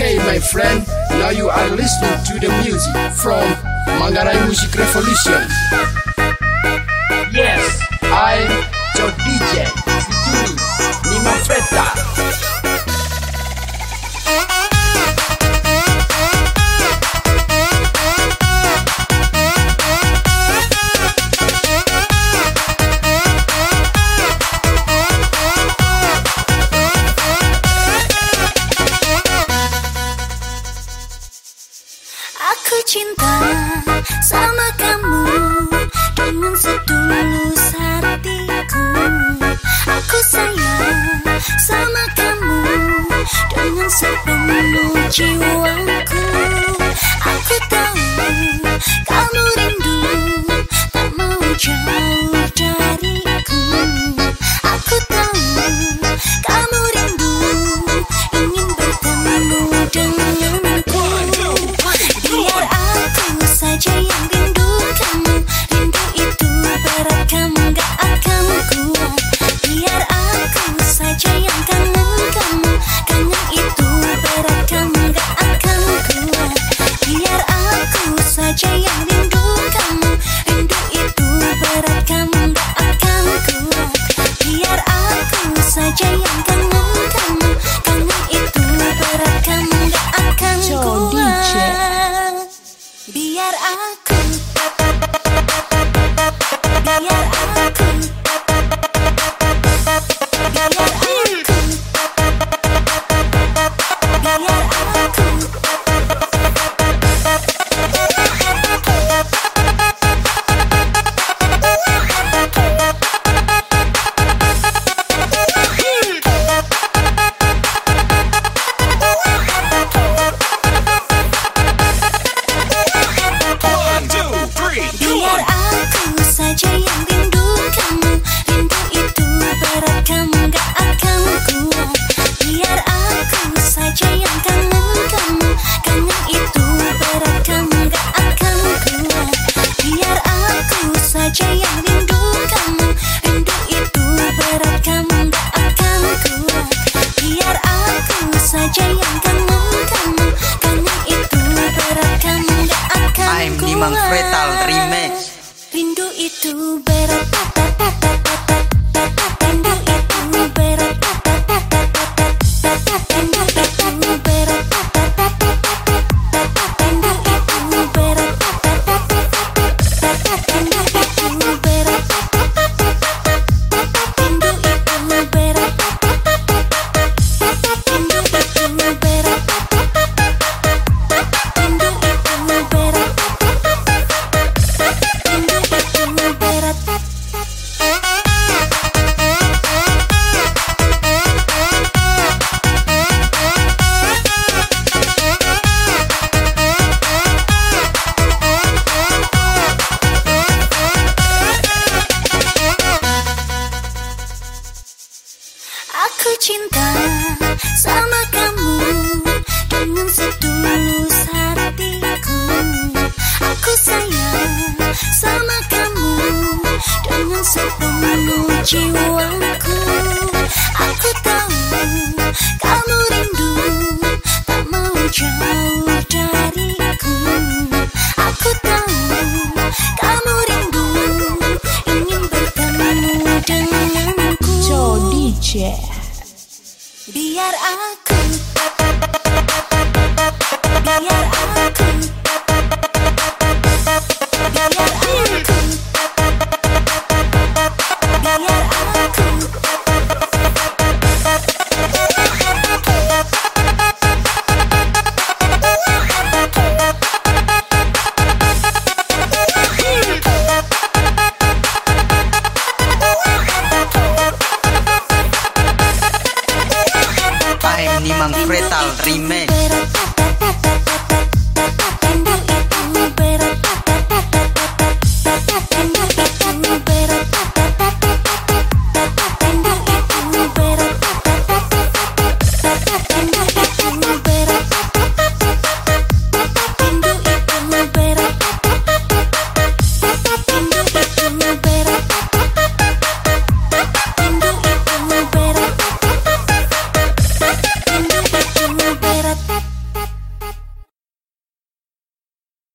Okay, my friend, now you are listening to the music from Mangarai Music Revolution. Memenuh jiwaku Aku tahu Kamu rindu Tak mau jauh dari biar aku biar aku Mengkretal Fretal Remix. Rindu itu berat sepenuh jiwaku Aku? Tahu kamu rindu Tak mau jauh dariku. Aku tahu kamu rindu Ingin bertemu denganku. Jody J. Biar aku Biar aku Manfretal Remix